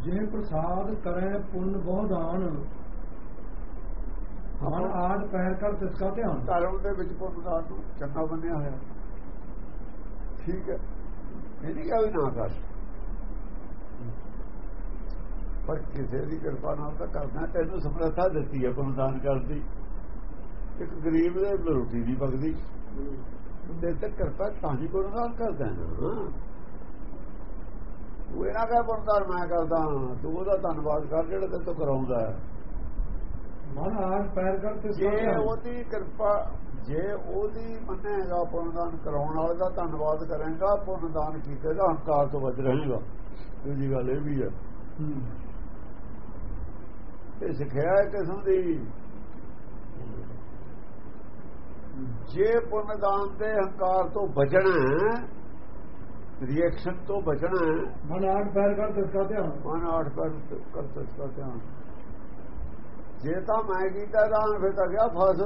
ਜਿਹ ਪ੍ਰਸਾਦ ਕਰੈ ਪੁੰਨ ਬਹੁ ਦਾਨ ਮਨ ਆਦ ਪਹਿਰ ਕਰ ਤਿਸ ਕਾ ਧਿਆਨ। ਧਰਮ ਦੇ ਵਿੱਚ ਪੁੰਨਦਾਨ ਨੂੰ ਚੰਗਾ ਬੰਨਿਆ ਹੋਇਆ। ਠੀਕ ਹੈ। ਇਹ ਨਹੀਂ ਨਾ ਕਰ। ਪਰ ਕਿਸੇ ਦੀ ਕਿਰਪਾ ਨਾਲ ਤਾਂ ਕਰਨਾ ਤੈਨੂੰ ਸਮਰੱਥਾ ਦਿੱਤੀ ਹੈ ਪੁੰਨਦਾਨ ਕਰਦੀ ਇੱਕ ਗਰੀਬ ਦੇ ਰੋਟੀ ਨਹੀਂ ਪਕਦੀ। ਉਹਦੇ ਤੇ ਕਿਰਪਾ ਤਾਂ ਹੀ ਪੁੰਨਦਾਨ ਕਰਦਾ ਹੈ ਉਹ ਇਹਨਾਂ ਕਹੇ ਪੁੰਨਦਾਨ ਮੈਂ ਕਰਦਾ? ਤੂੰ ਉਹਦਾ ਧੰਨਵਾਦ ਕਰ ਜਿਹੜਾ ਤੈਨੂੰ ਤੋਂ ਕਰਾਉਂਦਾ ਮਨ ਆਦ ਪਹਿਰ ਕਰ ਕਾ ਜੇ ਉਹਦੀ ਕਿਰਪਾ ਜੇ ਉਹਦੀ ਮੰਨੇਗਾ ਪੁੰਨਦਾਨ ਕਰਾਉਣ ਵਾਲੇ ਦਾ ਧੰਨਵਾਦ ਕਰੇਗਾ ਪੁੰਨਦਾਨ ਕੀਤੇ ਦਾ ਹੰਕਾਰ ਤੋਂ ਬਚ ਰਹੇਗਾ। ਦੂਜੀ ਗੱਲ ਇਹ ਵੀ ਹੈ। ਇਹ ਸਿੱਖਿਆ ਹੈ ਕਿਸਮ ਦੀ। ਜੇ ਪੁੰਨਦਾਨ ਦੇ ਹੰਕਾਰ ਤੋਂ ਬਚਣਾ ਰਿਐਕਸ਼ਨ ਤੋਂ ਬਚਣਾ ਹੈ। ਮਨ ਆਦ ਪਹਿਰ ਕਰ ਕਾ ਧਿਆਨ। ਮਨ ਆਠ ਕਰ ਕਰ ਸਕਦਾ ਧਿਆਨ। ਜੇ ਤਾਂ ਮੈਂ ਕੀਤਾ ਦਾਨ ਫਿਰ ਤਾਂ ਗਿਆ ਫਸ।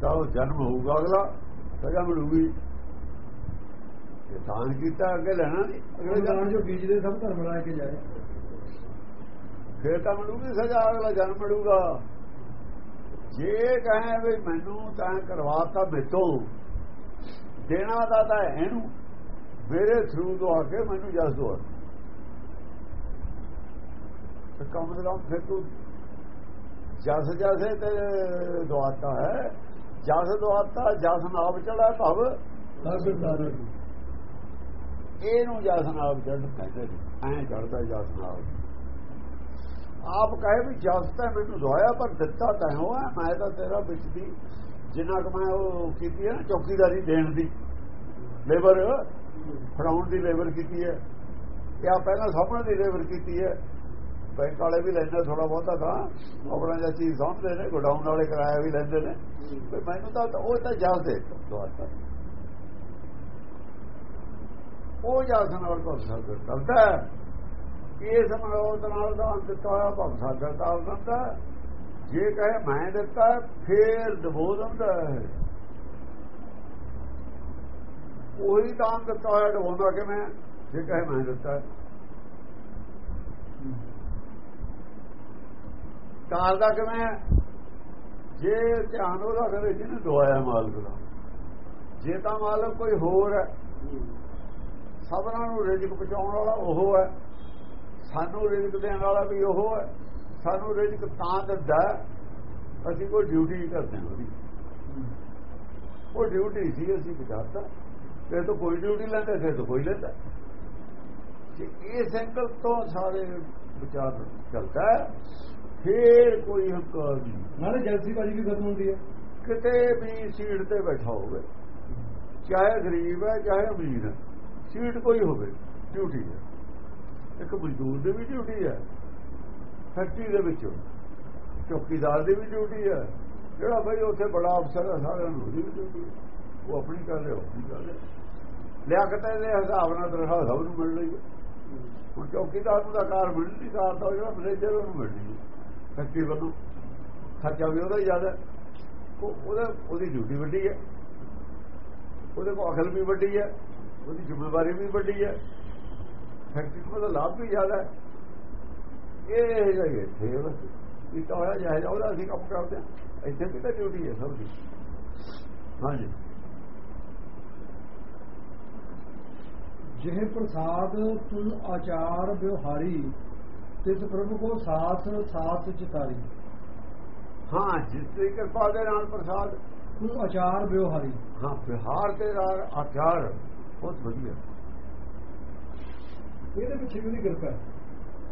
ਤਾਂ ਉਹ ਜਨਮ ਹੋਊਗਾ ਅਗਲਾ ਸਜ਼ਾ ਮਿਲੂਗੀ ਜੇ ਦਾਨ ਕੀਤਾ ਅੱਗੇ ਲੈਣਾ ਨਹੀਂ। ਅਗਲੇ ਜਨਮ ਜੋ ਬੀਜਦੇ ਸਭ ਧਰਮ ਰਾਇ ਕੇ ਜਾਏ। ਫਿਰ ਤਾਂ ਮਿਲੂਗੀ ਸਜ਼ਾ ਅਗਲਾ ਜਨਮ ਮਿਲੂਗਾ। ਜੇ ਕਹੇ ਵੀ ਮੈਨੂੰ ਤਾਂ ਕਰਵਾਤਾ ਮੇਤੋਂ ਦੇਣਾ ਦਾ ਤਾਂ ਇਹਨੂੰ ਮੇਰੇ ਥਰੂ ਤੋਂ ਆ ਕੇ ਮੈਨੂੰ ਜਸ ਦੋ। ਤੇ ਕੰਮ ਦੇ ਕੰਮ ਫਿਰ ਤੂੰ ਜਸ ਜਸੇ ਤੇ ਦਵਾਤਾ ਹੈ। ਜਸ ਦਵਾਤਾ ਜਸ ਨਾਮ ਚੜਾ ਭਵ। ਇਹਨੂੰ ਜਸ ਨਾਮ ਚੜ ਕਹਿੰਦੇ ਨੇ। ਐਂ ਚੜਦਾ ਜਸ ਨਾਮ ਆਪ ਕਹੇ ਵੀ ਜਸ ਤਾਂ ਮੈਨੂੰ ਦਵਾਇਆ ਪਰ ਦਿੱਤਾ ਤਾਂ ਹੋਇਆ ਮੈਂ ਤਾਂ ਤੇਰਾ ਵਿੱਚ ਦੀ ਜਿੰਨਾ ਕੁ ਮੈਂ ਉਹ ਕੀਤੀ ਹੈ ਨਾ, ਚੌਕੀਦਾਰੀ ਦੇਣ ਦੀ, ਲੇਬਰ, ਫੜਾਉਣ ਦੀ ਲੇਬਰ ਕੀਤੀ ਹੈ। ਇਹ ਆ ਪਹਿਲਾਂ ਸਾਹਮਣੇ ਦੀ ਲੇਬਰ ਕੀਤੀ ਹੈ। ਬੈਂਕ ਵਾਲੇ ਵੀ ਲੈਂਦੇ ਥੋੜਾ ਬਹੁਤਾ ਤਾਂ, ਆਪਣਾ ਜਾਂ ਚੀਜ਼ ਸਾਂਭਦੇ ਨੇ, ਗੋਡਾਊਨ ਵਾਲੇ ਕਿਰਾਇਆ ਵੀ ਲੈਂਦੇ ਨੇ। ਤੇ ਮੈਨੂੰ ਤਾਂ ਉਹ ਤਾਂ ਜਸ ਦੇ ਦਵਾਤਾ ਉਹ ਜਸ ਨਾਲ ਤੋਂ ਸਾਗਰ ਕਰਦਾ ਇਸ ਮਨੋਤ ਨਾਲ ਦਾ ਅੰਤ ਹੋਇਆ ਭਗ ਸਾਗਰ ਦਾ ਹੁੰਦਾ ਜੇ ਕਹੇ ਮੈਂ ਦਿੱਤਾ, ਫੇਰ ਦਬੋ ਦਿੰਦਾ ਹੈ। ਉਹੀ ਦਾਨ ਦਿੱਤਾ ਹੋਇਆ ਡਬੋਂਦਾ ਕਿਵੇਂ? ਜੇ ਕਹੇ ਮੈਂ ਦਿੱਤਾ। ਕਾਲ ਦਾ ਕਿਵੇਂ? ਜੇ ਧਿਆਨ ਉਹਦਾ ਕਰੇ ਜਿਹਨੇ ਦਵਾਇਆ ਮਾਲਕ ਦਾ। ਜੇ ਤਾਂ ਮਾਲਕ ਕੋਈ ਹੋਰ ਹੈ। ਸਭਨਾਂ ਨੂੰ ਰਿਜ਼ਕ ਪਹੁੰਚਾਉਣ ਵਾਲਾ ਉਹ ਹੈ। ਸਾਨੂੰ ਰਿਜ਼ਕ ਦੇਣ ਵਾਲਾ ਵੀ ਉਹ ਹੈ। ਸਾਨੂੰ ਰਿਜ਼ਕ ਤਾਂ ਦਿੰਦਾ ਅਸੀਂ ਕੋਈ ਡਿਊਟੀ ਕਰਦੇ ਹਾਂ ਉਹਦੀ। ਉਹ ਡਿਊਟੀ ਸੀ ਅਸੀਂ ਬਚਾਤਾ। ਤੇ ਤੋਂ ਕੋਈ ਡਿਊਟੀ ਲੈਂਦੇ ਫਿਰ ਤੋਂ ਕੋਈ ਲੈਂਦਾ। ਜੇ ਇਸ ਐਂਗਲ ਤੋਂ ਸਾਰੇ ਵਿਚਾਰ ਚੱਲਦਾ ਫਿਰ ਕੋਈ ਹੰਕਾਰ ਨਹੀਂ। ਨਾਲੇ ਜਲਸੀ ਬਾਜੀ ਵੀ ਖਤਮ ਹੁੰਦੀ ਹੈ। ਕਿਤੇ ਵੀ ਸੀਟ ਤੇ ਬੈਠਾ ਹੋਵੇ ਚਾਹੇ ਗਰੀਬ ਹੈ ਚਾਹੇ ਅਮੀਰ ਹੈ ਸੀਟ ਕੋਈ ਹੋਵੇ ਡਿਊਟੀ ਹੈ। ਇੱਕ ਮਜ਼ਦੂਰ ਦੀ ਵੀ ਡਿਊਟੀ ਹੈ। ਫੈਕਟਰੀ ਦੇ ਵਿੱਚ। ਚੌਕੀਦਾਰ ਦੀ ਵੀ ਡਿਊਟੀ ਹੈ। ਜਿਹੜਾ ਬਈ ਉੱਥੇ ਬੜਾ ਅਫਸਰ ਹੈ, ਸਾਰਿਆਂ ਨੂੰ ਉਹਦੀ ਵੀ ਡਿਊਟੀ ਹੈ। ਉਹ ਆਪਣੀ ਕਰ ਰਿਹਾ ਆਪਣੀ ਕਰ ਰਿਹਾ। ਲਿਆਕਤ ਦੇ ਹਿਸਾਬ ਨਾਲ ਤਨਖਾਹ ਸਭ ਨੂੰ ਮਿਲ ਰਹੀ ਹੈ। ਹੁਣ ਚੌਕੀਦਾਰ ਨੂੰ ਤਾਂ ਕਾਰ ਮਿਲਦੀ ਕਾਰ ਤਾਂ ਜਿਹੜਾ ਮੈਨੇਜਰ ਉਹਨੂੰ ਮਿਲ ਰਹੀ ਫੈਕਟਰੀ ਵੱਲੋਂ ਖਰਚਾ ਵੀ ਉਹਦਾ ਜ਼ਿਆਦਾ ਹੈ। ਉਹ ਉਹਦਾ, ਉਹਦੀ ਡਿਊਟੀ ਵੱਡੀ ਹੈ। ਉਹਦੇ ਕੋਲ ਅਕਲ ਵੀ ਵੱਡੀ ਹੈ। ਉਹਦੀ ਜ਼ਿੰਮੇਵਾਰੀ ਵੀ ਵੱਡੀ ਹੈ। ਫੈਕਟਰੀ ਨੂੰ ਉਹਦਾ ਲਾਭ ਵੀ ਜ਼ਿਆਦਾ ਹੈ। ਇਹ ਜਿਹੜਾ ਇੱਥੇ ਬਸ ਇਹ ਤਾਂ ਹੋਇਆ ਜਾਇਜ਼ ਉਹਦਾ ਅਸੀਂ ਕੰਮ ਕਰਦੇ ਇੱਥੇ ਵੀ ਤਾਂ ਡਿਊਟੀ ਹੈ ਸਭ ਦੀ। ਹਾਂਜੀ। ਜਿਹ ਪ੍ਰਸਾਦ ਤੂੰ ਆਚਾਰ ਵਿਵਹਾਰੀ ਤਿਸ ਪ੍ਰਭੂ ਕੋ ਸਾਥ ਸਾਥ ਚਿਤਾਰੀ। ਹਾਂ ਜਿਸ ਦੀ ਕਿਰਪਾ ਦੇ ਨਾਲ ਪ੍ਰਸਾਦ। ਤੂੰ ਆਚਾਰ ਵਿਵਹਾਰੀ ਹਾਂ ਵਿਹਾਰ ਤੇ ਆਚਾਰ ਬਹੁਤ ਵਧੀਆ। ਇਹਦੇ ਪਿੱਛੇ ਵੀ ਕਿਰਪਾ ਹੈ?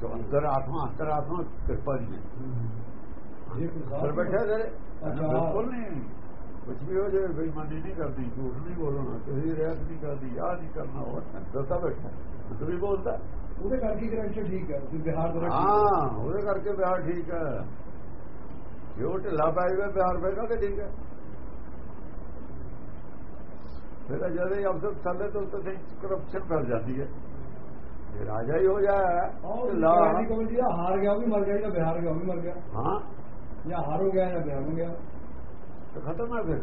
ਜੋ ਅੰਦਰ ਆਤਮਾ ਅੰਤਰ ਆਤਮਾ ਕਿਰਪਾ ਦੀ ਹੈ ਜੇ ਪ੍ਰਸਾਦ ਪਰ ਬੈਠਾ ਤੇਰੇ ਅੱਛਾ। ਬਿਲਕੁਲ ਨਹੀਂ ਕੁਝ ਵੀ ਹੋ ਜਾਏ ਬੇਈਮਾਨੀ ਨਹੀਂ ਕਰਦੀ ਝੂਠ ਨਹੀਂ ਬੋਲਣਾ ਕਿਸੇ ਦੀ ਰਹਿਤ ਨਹੀਂ ਕਰਦੀ ਆਹ ਨਹੀਂ ਕਰਨਾ ਉਹ ਅੰਦਰ ਤਾਂ ਬੈਠਾ ਤੂੰ ਵੀ ਬੋਲਦਾ ਉਹਦੇ ਕਰਕੇ ਕਰੈਕਟਰ ਠੀਕ ਹੈ ਤੇ ਬਿਹਾਰ ਦਾ ਹਾਂ ਉਹਦੇ ਕਰਕੇ ਬਿਹਾਰ ਠੀਕ ਹੈ ਜੇ ਉਹ ਢਿੱਲਾ ਪੈ ਜਾਵੇ ਬਿਹਾਰ ਪਏਗਾ ਕਿ ਠੀਕ ਹੈ ਫਿਰ ਜਦ ਇਹ ਅਫਸਰ ਥੱਲੇ ਤੋਂ ਉੱਤੇ ਕਰਪਸ਼ਨ ਕਰ ਜਾਂਦੀ ਹੈ ਇਹ ਰਾਜਾ ਹੀ ਹੋ ਜਾਏ ਉਹ ਢਿੱਲਾ ਲਾਡੀ ਕੋਲ ਜੀ ਹਾਰ ਗਿਆ ਉਹ ਵੀ ਮਰ ਗਿਆ ਜਾਂ ਬਿਹਾਰ ਗਿਆ ਉਹ ਵੀ ਮਰ ਗਿਆ। ਹਾਂ। ਜਾਂ ਹਾਰ ਹੋ ਗਿਆ ਜਾਂ ਬਿਹਾਰ ਹੋ ਗਿਆ। ਤਾਂ ਖਤਮ ਹੈ ਫਿਰ।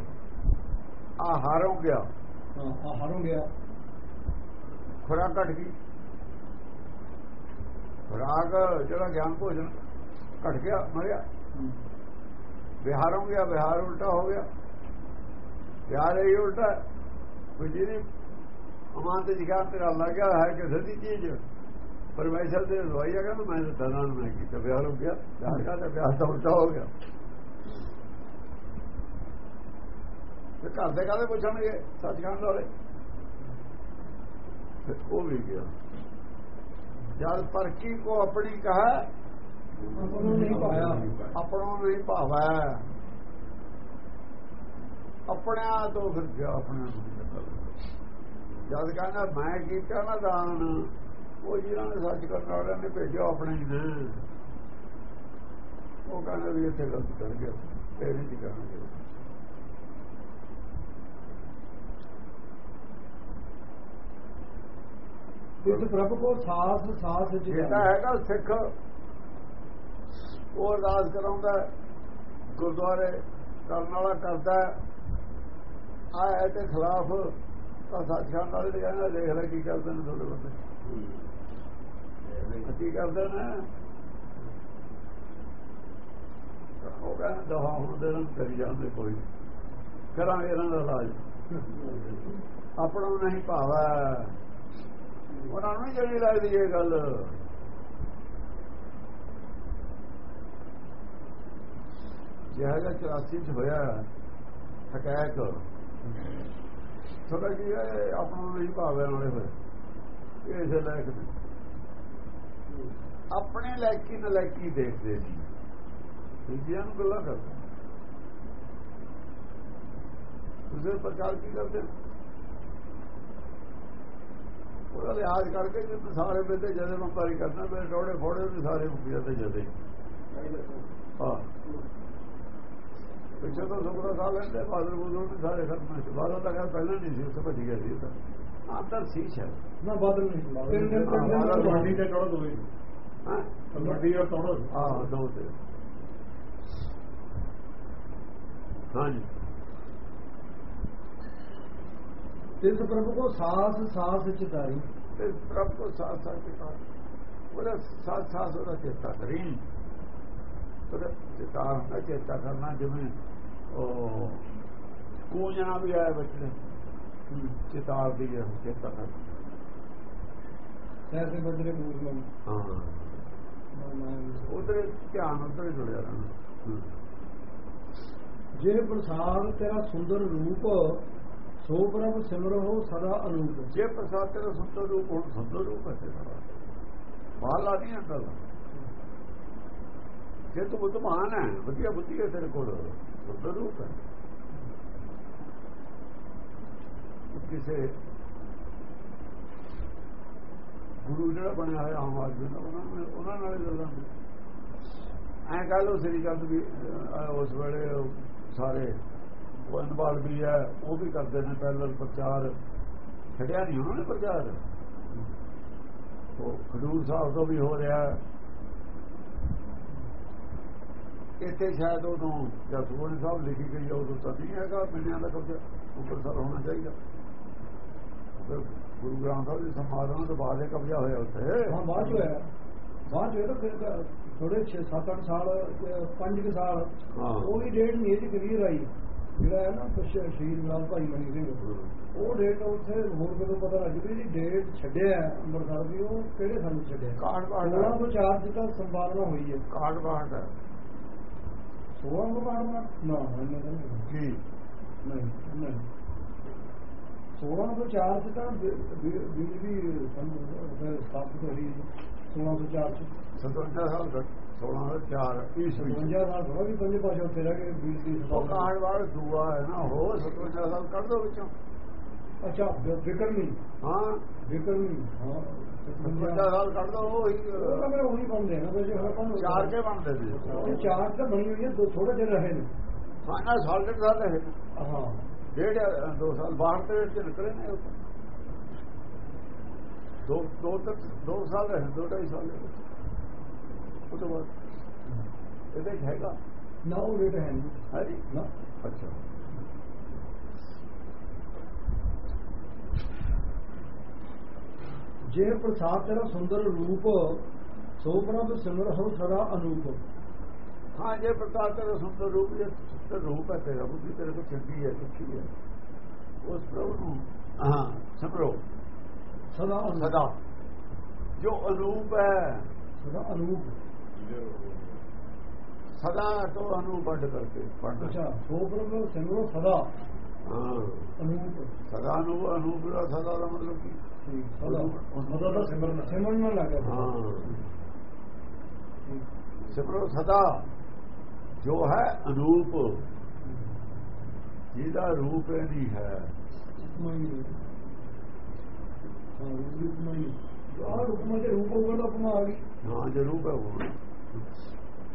ਆ ਹਾਰੋਂ ਗਿਆ। ਹਾਂ ਆ ਹਾਰ ਹੋ ਗਿਆ। ਖੁਰਾਕ ਘਟ ਗਈ। ਖੁਰਾਕ ਜਿਹੜਾ ਗਿਆਨ ਭੋਜਨ ਘਟ ਗਿਆ ਮਰਿਆ। ਵਿਹਾਰ ਹੋ ਗਿਆ ਵਿਹਾਰ ਉਲਟਾ ਹੋ ਗਿਆ। ਵਿਹਾਰ ਇਹ ਉਲਟਾ ਕੋਈ ਜਿਹਦੀ ਅਮਾਨ ਤੇ ਜਿਗਾਰ ਤੇ ਲੱਗ ਗਿਆ ਹੈ ਕਿ ਸਦੀ ਚੀਜ਼। ਪਰਮੇਸ਼ਰ ਦੇ ਆ ਕਹਿੰਦਾ ਮੈਂ ਤਾਂ ਦਾਨ ਮੈਂ ਕੀਤਾ ਵਿਹਾਰ ਹੋ ਗਿਆ ਵਿਹਾਰ ਦਾ ਤਾਂ ਵਿਹਾਰ ਤਾਂ ਉਲਟਾ ਹੋ ਗਿਆ। ਤੇ ਘਰ ਦੇ ਕਾਹਦੇ ਪੁੱਛਣਗੇ? ਸੱਚਖੰਡ ਵਾਲੇ। ਤੇ ਉਹ ਵੀ ਗਿਆ। ਜਦ ਪਰਕੀ ਕੋ ਆਪਣੀ ਕਹਾ ਉਹਨੂੰ ਨਹੀਂ ਪਾਇਆ। ਆਪਣੋਂ ਨਹੀਂ ਭਾਵਾ। ਆਪਣਿਆਂ ਤੋਂ ਫਿਰ ਗਿਆ ਆਪਣਿਆਂ ਤੋਂ ਜਦ ਕਹਿੰਦਾ ਮੈਂ ਕੀਤਾ ਨਾ ਦਾਨ? ਉਹ ਜਿਹਨਾਂ ਨੇ ਸੱਚ ਕਰਨ ਵਾਲਿਆਂ ਨੇ ਭੇਜਿਆ ਆਪਣੇ ਹੀ ਨੇ। ਉਹ ਕਹਿੰਦਾ ਵੀ ਇੱਥੇ ਗਲਤ ਕਰ ਗਿਆ। ਇਹ ਨਹੀਂ ਕਰਨਾ ਇਸ ਪ੍ਰਭ ਕੋ ਸਾਸ ਸਾਸ ਜਿਹੜਾ ਹੈਗਾ ਸਿੱਖ ਉਹ ਅਰਦਾਸ ਕਰਾਉਂਦਾ ਗੁਰਦੁਆਰੇ ਕਰਨ ਵਾਲਾ ਕਰਦਾ ਆ ਇਹਦੇ ਖਿਲਾਫ ਤਾਂ ਸੱਚਖੰਡ ਵਾਲੇ ਦੇ ਕਹਿੰਦਾ ਦੇਖ ਲੈ ਕੀ ਕਰਦੇ ਨੇ ਤੁਹਾਡੇ ਬੰਦੇ। ਕੀ ਕਰਦੇ ਨੇ? ਉਹ ਕਹਿੰਦਾ ਦਵਾ ਹੁਣ ਦੇ ਨਾਲ ਕਰੀ ਜਾਂਦੇ ਕੋਈ। ਕਰਾਂਗੇ ਇਹਨਾਂ ਦਾ ਇਲਾਜ। ਆਪਣਾ ਨਹੀਂ ਭਾਵਾ। ਉਹਨਾਂ ਨੂੰ ਜਿਹੜੀ ਲੱਗਦੀ ਇਹ ਗੱਲ। ਜਿਹੜਾ 84 ਚ ਹੋਇਆ ਅਟੈਕ ਥੋੜਾ ਜੀ ਆਪਣਾ ਨੂੰ ਨਹੀਂ ਭਾਵੇਂ ਨਾਲੇ ਫਿਰ ਇਸੇ ਲਾਇਕ ਆਪਣੇ ਲਾਇਕੀ ਨਾ ਲਾਇਕੀ ਦੇਖਦੇ ਨਹੀਂ ਦੂਜਿਆਂ ਨੂੰ ਗੱਲਾਂ ਕਰਦੇ। ਦੂਸਰੇ ਪ੍ਰਕਾਰ ਕੀ ਕਰਦੇ? ਉਹਦਾ ਲਿਹਾਜ਼ ਕਰਕੇ ਜੇ ਸਾਰੇ ਬੰਦੇ ਜਦੇ ਵਪਾਰੀ ਕਰਨਾ, ਮੇਰੇ ਟੋੜੇ ਫੋੜੇ ਵੀ ਸਾਰੇ ਮੁੱਕ ਜਾਂਦੇ ਜਦੇ ਹਾਂ। ਪਿੱਛੇ ਤੋਂ ਸੁਖਦਾ ਸਾਹ ਲੈਂਦੇ ਬਾਦਲ ਬੁਜ਼ੁਰ ਵੀ ਸਾਰੇ ਖਤਮ ਸੀ ਬਾਦਲ ਤਾਂ ਕਹਿੰਦਾ ਪਹਿਲਾਂ ਨਹੀਂ ਸੀ ਉੱਥੇ ਭੱਜ ਗਿਆ ਸੀ ਤਾਂ। ਅੰਦਰ ਸੀ ਸ਼ਾਇਦ। ਨਾ ਬਦਲ ਨਹੀਂ ਤਿੰਨ ਦਿਨ ਤਿੰਨ ਦਿਨ ਬਾਦਲ ਕਬੱਡੀ ਤੇ ਚੜੋ ਦੋਏ ਹਾਂ? ਕਬੱਡੀ ਔਰ ਤੋੜੋ ਹਾਂ ਦੋ ਤੇ। ਹਾਂਜੀ। ਇਸ ਪ੍ਰਭ ਕੋ ਸਾਸ ਸਾਸ ਚਿਤਾਈ ਤੇ ਪ੍ਰਭ ਕੋ ਸਾਥ ਸਾਥ ਕੇ ਕਹਾ ਉਹਦਾ ਸਾਥ ਸਾਥ ਉਹਦਾ ਚੇਤਾ ਕਰੀ। ਉਹਦਾ ਚੇਤਾ ਹੁੰਦਾ ਚੇਤਾ ਕਰਨਾ ਜਿਵੇਂ ਉਹ ਕੂਜਣਾ ਵੀ ਆਇਆ ਬੱਚੇ ਚੇਤਾਰ ਦੀ ਹੈ ਚੇਤਾ ਕਰਨਾ ਐਸੇ ਬਦਲੇ ਹਾਂ ਉਧਰ ਧਿਆਨ ਉਧਰ ਜੁੜਿਆ ਰਹਿਣਾ। ਜੇ ਪ੍ਰਸਾਦ ਤੇਰਾ ਸੁੰਦਰ ਰੂਪ ਸੋ ਪ੍ਰਭ ਸਿਮਰੋ ਸਦਾ ਅਨੂਪ। ਜੇ ਪ੍ਰਸਾਦ ਤੇਰਾ ਸੁੰਦਰ ਰੂਪ ਹੁਣ ਸੁੰਦਰ ਰੂਪ ਹੈ ਤੇਰਾ। ਬਾਹਲਾ ਨਹੀਂ ਅੰਦਰ। ਜੇ ਤੂੰ ਬੁੱਧਮਾਨ ਹੈ ਵਧੀਆ ਬੁੱਧੀ ਹੈ ਤੇਰੇ ਕੋਲ। ਸੁੰਦਰ ਰੂਪ ਹੈ ਕਿਸੇ ਗੁਰੂ ਜਿਹੜਾ ਬਣਿਆ ਹੋਇਆ ਆਮ ਆਦਮੀ ਦਾ ਉਹਨਾਂ ਨਾਲ ਉਹਨਾਂ ਨਾਲ ਗੱਲਾਂ ਐਂ ਕਹ ਲੋ ਸ੍ਰੀ ਚੰਦ ਵੀ ਉਸ ਵੇਲੇ ਸਾਰੇ ਉਹ ਵੀ ਹੈ ਉਹ ਵੀ ਕਰਦੇ ਨੇ ਪੈਰਲਲ ਪ੍ਰਚਾਰ ਛੱਡਿਆ ਨਹੀਂ ਉਹਨਾਂ ਨੇ ਪ੍ਰਚਾਰ ਉਹ ਖਡੂਰ ਸਾਹਿਬ ਤੋਂ ਵੀ ਹੋ ਰਿਹਾ ਇੱਥੇ ਸ਼ਾਇਦ ਉਦੋਂ ਸੁਖਮਨੀ ਸਾਹਿਬ ਲਿਖੀ ਗਈ ਉਦੋਂ ਤਾਂ ਨਹੀਂ ਹੈਗਾ ਪਿੰਡਾਂ ਦਾ ਕਬਜ਼ਾ ਉੱਪਰ ਹੋਣਾ ਚਾਹੀਦਾ। ਗੁਰੂ ਗ੍ਰੰਥ ਸਾਹਿਬ ਦੇ ਸਮਾਗਮ ਤੋਂ ਬਾਅਦ ਇਹ ਕਬਜ਼ਾ ਹੋਇਆ ਉੱਥੇ। ਹਾਂ ਬਾਅਦ ਚ ਹੋਇਆ। ਬਾਅਦ ਹੋਇਆ ਤਾਂ ਫਿਰ ਥੋੜੇ 6 7 8 ਸਾਲ 5 ਕੁ ਸਾਲ। ਉਹ ਵੀ ਡੇਟ ਨਹੀਂ ਇਹਦੀ ਕਲੀਅਰ ਆਈ ਜਿਹੜਾ ਹੈ ਨਾ ਕੁਛ ਸ਼ਹੀਦ ਗੁਲਾਮ ਭਾਈ ਮਨੀ ਸਿੰਘ ਉਹ ਡੇਟ ਉੱਥੇ ਹੋਰ ਕਦੋਂ ਪਤਾ ਲੱਗ ਗਈ ਜੀ ਡੇਟ ਛੱਡਿਆ ਅੰਮ੍ਰਿਤਸਰ ਦੀ ਉਹ ਕਿਹੜੇ ਸਾਲ ਛੱਡਿਆ ਕਾਟ ਬਾਟ 1604 ਚ ਤਾਂ ਸੰਪਾਦਨਾ ਹੋਈ ਹੈ। ਕਾਟ ਬਾਟ ਹੈ 16 ਨੂੰ ਪਾੜਨਾ ਨਾ ਨਹੀਂ ਨਹੀਂ ਜੀ। ਨਹੀਂ ਨਹੀਂ। 1604 ਚ ਤਾਂ ਬਿਜਲੀ ਸਥਾਪਿਤ ਹੋਈ 1604 ਚ। 57 ਸਾਲ ਤੱਕ 16 ਦਾ 4 ਈਸਵੀ 52 ਸਾਲ ਥੋੜਾ ਵੀ ਪੰਜ ਪਾਸ਼ਾ ਉੱਥੇ ਰਹਿ ਕੇ ਬਿਜਲੀ ਦੀ ਸਥਾਪਨਾ। ਕਾਟ ਬਾਟ ਦੂਆ ਹੈ ਨਾ ਹੋ 57 ਸਾਲ ਕੱਢ ਦੋ ਵਿੱਚੋਂ। ਅੱਛਾ ਵਿਕਰ ਨਹੀਂ ਹਾਂ। ਵਿਕਰ ਨਹੀਂ ਹਾਂ। 57 ਸਾਲ ਕੱਢ ਦੋ ਉਹ ਹੀ, ਉਹ ਤਾਂ ਮੇਰੇ ਉਹੀ ਬਣਦੇ ਆ ਨਾ ਵੈਸੇ ਹੁਣ ਆਪਾਂ ਨੂੰ ਚਾਰ ਕੇ ਬਣਦੇ ਨੇ ਇਹ ਚਾਰ ਤਾਂ ਬਣੀ ਹੋਈ ਹੈ ਦੋ ਥੋੜੇ ਦਿਨ ਰਹੇ ਨੇ ਹਾਂ ਨਾ ਸਾਲ ਡੇਢ ਸਾਲ ਰਹੇ ਹਾਂ ਡੇਢ ਜਾਂ ਦੋ ਸਾਲ ਬਾਹਰ ਤੇ ਚ ਨਿਕਲੇ ਨੇ ਉਹ। ਦੋ ਦੋ ਤੱਕ ਦੋ ਸਾਲ ਰਹੇ ਦੋ ਢਾਈ ਸਾਲ ਰਹੇ। ਉਹ ਤੋਂ ਬਾਅਦ ਇਹਦੇ 'ਚ ਹੈਗਾ ਨਾ ਉਹ ਰੇਟ ਹੈ ਨਹੀਂ ਹੈ ਜੀ ਨਾ ਅੱਛਾ ਜੇ ਪ੍ਰਸਾਦ ਤੇਰਾ ਸੁੰਦਰ ਰੂਪ ਸੋ ਪ੍ਰਭ ਸਿਮਰ ਹੋ ਸਦਾ ਅਨੂਪ। ਹਾਂ ਜੇ ਪ੍ਰਤਾਪ ਤੇਰਾ ਸੁੰਦਰ ਰੂਪ ਜੇ ਸੁੰਦਰ ਰੂਪ ਹੈ ਤੇਰਾ ਬੁੱਧੀ ਤੇਰੇ ਕੋ ਚੰਗੀ ਹੈ ਸੁਖੀ ਹੈ ਉਸ ਪ੍ਰਭੂ ਨੂੰ ਹਾਂ ਸਮਰੋ ਸਦਾ ਸਦਾ। ਜੋ ਅਨੂਪ ਹੈ। ਸਦਾ ਅਨੂਪ। ਸਦਾ ਤੋਂ ਅਨੂਪ ਵੱਡ ਕਰਕੇ ਅੱਛਾ ਸੋ ਪ੍ਰਭ ਸਿਮਰ ਸਦਾ। ਹਾਂ। ਅਨੂਪ। ਸਦਾ ਨੂੰ ਅਨੂਪ ਦਾ ਸਦਾ ਦਾ ਮਤਲਬ ਕੀ? ਸਦਾ ਸਿਮਰਨ ਸਿਮਰਨ ਨਾਲ ਲੱਗਾ ਹਾਂ ਸਿਮਰੋ ਸਦਾ ਜੋ ਹੈ ਅਨੂਪ ਜਿਹਦਾ ਰੂਪ ਇਹ ਨਹੀਂ ਹੈ ਹਾਂ ਜੇ ਰੂਪ ਹੈ ਉਹ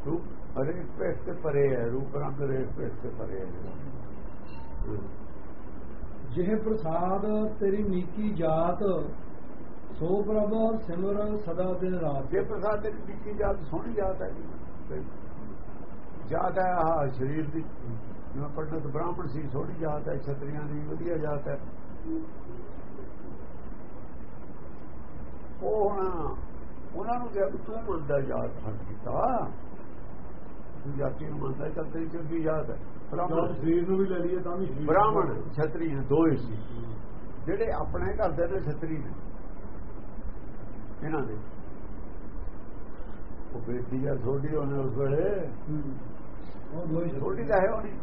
ਰੂਪ ਅਰੇ ਪੇਟ ਤੇ ਪਰੇ ਹੈ ਰੂਪ ਰੰਗ ਦੇ ਪੇਟ ਤੇ ਪਰੇ ਹੈ। ਜਿਹ ਪ੍ਰਸਾਦ ਤੇਰੀ ਨੀਕੀ ਜਾਤ, ਸੋ ਪ੍ਰਭ ਸਿਮਰ ਸਦਾ ਦਿਨ ਰਾਤ। ਜੇ ਪ੍ਰਸਾਦ ਤੇਰੀ ਨਿੱਕੀ ਜਾਤ, ਸੋਹਣੀ ਜਾਤ ਹੈ ਜੀ। ਜਾਤ ਹੈ ਆਹ ਸਰੀਰ ਦੀ। ਜਿਵੇਂ ਪੰਡਤ ਬ੍ਰਾਹਮਣ ਸੀ, ਸੋਹਣੀ ਜਾਤ ਹੈ, ਛਤਰੀਆਂ ਦੀ ਵਧੀਆ ਜਾਤ ਹੈ। ਉਹ ਹੁਣ ਉਹਨਾਂ ਨੂੰ ਜਦ ਤੂੰ ਮੰਨਦਾ ਜਾਤ ਫੜ ਕੀਤਾ ਤੂੰ ਜਾਤੀ ਨੂੰ ਮੰਨਦਾ, ਚੱਲ ਤੇਰੀ ਚੰਗੀ ਜਾਤ ਹੈ। ਸਰੀਰ ਨੂੰ ਵੀ ਲੈ ਲਈਏ ਤਾਂ ਵੀ ਬ੍ਰਾਹਮਣ ਛਤਰੀ ਨੇ ਦੋ ਹੀ ਸੀ ਜਿਹੜੇ ਆਪਣੇ ਘਰ ਦੇ ਨੇ ਛਤਰੀ ਨੇ। ਇਹਨਾਂ ਦੇ। ਉਹ ਬੇਟੀ ਆ ਛੋਟੀ ਉਹਨੇ ਉਸ ਵੇਲੇ। ਛੋਟੀ ਤਾਂ ਹੈ ਉਹ ਨਹੀਂ।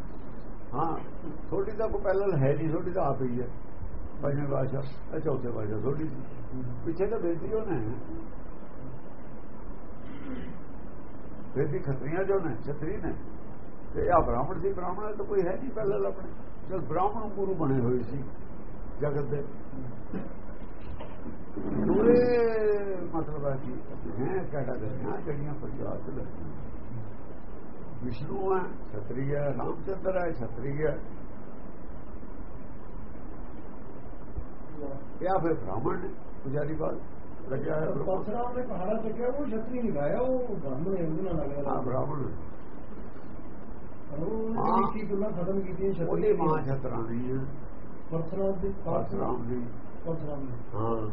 ਹਾਂ ਛੋਟੀ ਤਾਂ ਕੋ ਪਹਿਲਾਂ ਹੈ ਨਹੀਂ ਛੋਟੀ ਤਾਂ ਆਪ ਹੀ ਹੈ। ਪੰਜਵੇਂ ਬਾਸ਼ਾ ਇਹ ਚੌਥੇ ਬਾਸ਼ਾ ਛੋਟੀ ਸੀ। ਪਿੱਛੇ ਤਾਂ ਬੇਟੀ ਉਹਨੇ ਬੇਟੀ ਖਤਰੀਆਂ ਜੋ ਨੇ ਛਤਰੀ ਨੇ। ਤੇ ਆ ਬ੍ਰਾਹਮਣ ਸੀ ਬ੍ਰਾਹਮਣ ਤਾਂ ਕੋਈ ਹੈ ਨਹੀਂ ਪਹਿਲਾਂ ਆਪਣੇ। ਜਦ ਬ੍ਰਾਹਮਣ ਗੁਰੂ ਬਣੇ ਹੋਏ ਸੀ ਜਗਤ ਦੇ। ਦੂਰੇ ਮਤਲਬ ਹੈ ਕਿ ਹੈ ਕੈਟਾਗਰੀਆਂ ਜਿਹੜੀਆਂ ਪ੍ਰਚਾਰ ਚ ਲੱਗੀਆਂ ਵਿਸ਼ਨੂੰ ਹੈ ਛਤਰੀ ਹੈ ਰਾਮਚੰਦਰ ਹੈ ਛਤਰੀ ਹੈ। ਜਾਂ ਫਿਰ ਬ੍ਰਾਹਮਣ ਪੁਜਾਰੀ ਬਾਦ ਲੱਗਿਆ ਹੈ। ਪਰਸਰਾਮ ਨੇ? ਪਹਾੜਾ ਚੱਕਿਆ ਉਹ ਛਤਰੀ ਨਹੀਂ ਗਾਇਆ ਉਹ ਬ੍ਰਾਹਮਣ ਉਹਦੇ ਨਾਲ ਲੱਗ ਹਾਂ ਬ੍ਰਾਹਮਣ ਉਹ ਹਾਂ। ਨੀਤੀ ਗੱਲਾਂ ਖਤਮ ਕੀਤੀਆਂ ਛਤਰੀ ਉਹਦੀ ਮਾਂ ਛਤਰਾਂ ਦੀ ਹੈ। ਪਰਸਰਾਮ ਦੇ ਪਰਸਰਾਮ ਦੀ। ਪਰਸਰਾਮ ਨੇ ਹਾਂ।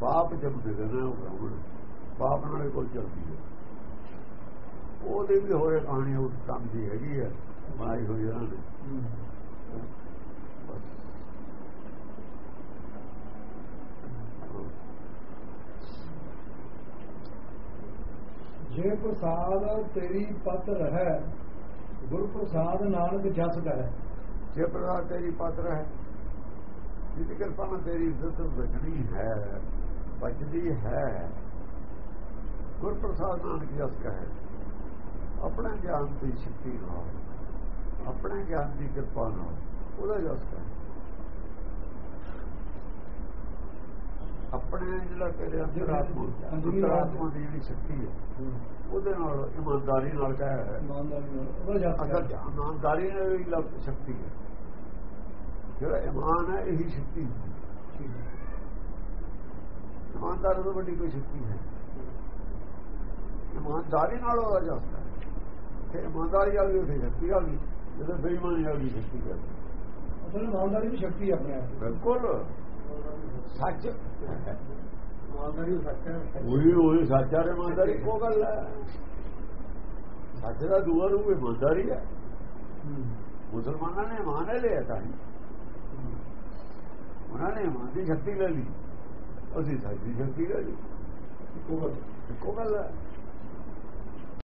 ਬਾਪ ਜਬ ਦੇਣਾ ਉਹ ਬ੍ਰਾਹਮਣ। ਬਾਪ ਨਾਲ ਕੋਈ ਚੱਲਦੀ ਹੈ। ਉਹਦੇ ਵੀ ਹੋਏ ਕਹਾਣੀ ਉਸ ਕੰਮ ਦੀ ਹੈਗੀ ਹੈ। ਬਣਾਈ ਹੋਈ ਬਸ। ਜੇ ਪ੍ਰਸਾਦ ਤੇਰੀ ਪਤ ਰਹਿ ਗੁਰ ਪ੍ਰਸਾਦ ਨਾਨਕ ਜਸ ਕਰੇ। ਜੇ ਪ੍ਰਸਾਦ ਤੇਰੀ ਪਾਤਰ ਹੈ, ਜਿਹਦੀ ਕਿਰਪਾ ਨਾਲ ਤੇਰੀ ਇੱਜ਼ਤ ਬਚਣੀ ਹੈ, ਬਚਦੀ ਹੈ। ਗੁਰ ਪ੍ਰਸਾਦ ਨਾਨਕ ਜਸ ਕਹੇ, ਆਪਣੇ ਗਿਆਨ ਦੀ ਸ਼ਕਤੀ ਨਾਲ, ਆਪਣੇ ਗਿਆਨ ਦੀ ਕਿਰਪਾ ਨਾਲ ਉਹਦਾ ਜਸ ਕਹੇ। ਆਪਣੇ ਜਿਹੜਾ ਤੇਰੇ ਅੰਤਰਾਤਮਾ ਅੰਤਰਾਤਮਾ ਦੀ ਜਿਹੜੀ ਸ਼ਕਤੀ ਹੈ। ਉਹਦੇ ਨਾਲ ਇਮਾਨਦਾਰੀ ਨਾਲ ਕਹਿਆ ਹੈ। ਇਮਾਨਦਾਰੀ ਨਾਲ ਹੀ ਲਫ਼ਜ਼ ਸ਼ਕਤੀ ਹੈ ਜਿਹੜਾ ਇਮਾਨ ਹੈ ਇਹੀ ਸ਼ਕਤੀ ਹੈ। ਇਮਾਨਦਾਰੀ ਤੋਂ ਵੱਡੀ ਕੋਈ ਸ਼ਕਤੀ ਹੈ ਇਮਾਨਦਾਰੀ ਨਾਲ ਉਹਦਾ ਜਾਂਦਾ ਹੈ। ਤੇ ਇਮਾਨਦਾਰੀ ਗਈ ਉੱਥੇ ਸ਼ਕਤੀ ਆ ਗਈ। ਜਦੋਂ ਬੇਈਮਾਨੀ ਗਈ ਸ਼ਕਤੀ ਆ ਗਈ। ਅਸਲ ਇਮਾਨਦਾਰੀ ਦੀ ਸ਼ਕਤੀ ਹੈ ਆਪਣੇ ਆਪ ਬਿਲਕੁਲ। ਸੱਚ। ਇਮਾਨਦਾਰੀ ਸੱਚ ਹੈ। ਉਹੀ ਉਹੀ ਸੱਚਾ ਤੇ ਇਮਾਨਦਾਰੀ ਇੱਕੋ ਗੱਲ ਹੈ। ਸੱਚ ਦਾ ਦੂਆ ਰੂਪ ਇਮਾਨਦਾਰੀ ਹੈ। ਮੁਸਲਮਾਨਾਂ ਨੇ ਇਮਾਨ ਹੀ ਲਿਆ ਤਾਂ ਹੀ। ਉਹਨਾਂ ਨੇ ਇਮਾਨ ਦੀ ਸ਼ਕਤੀ ਲੈ ਲਈ। ਅਸੀਂ ਸੱਚ ਦੀ ਸ਼ਕਤੀ ਲੈ ਲਈ। ਉਹ ਗੱਲ। ਇੱਕੋ ਗੱਲ ਹੈ।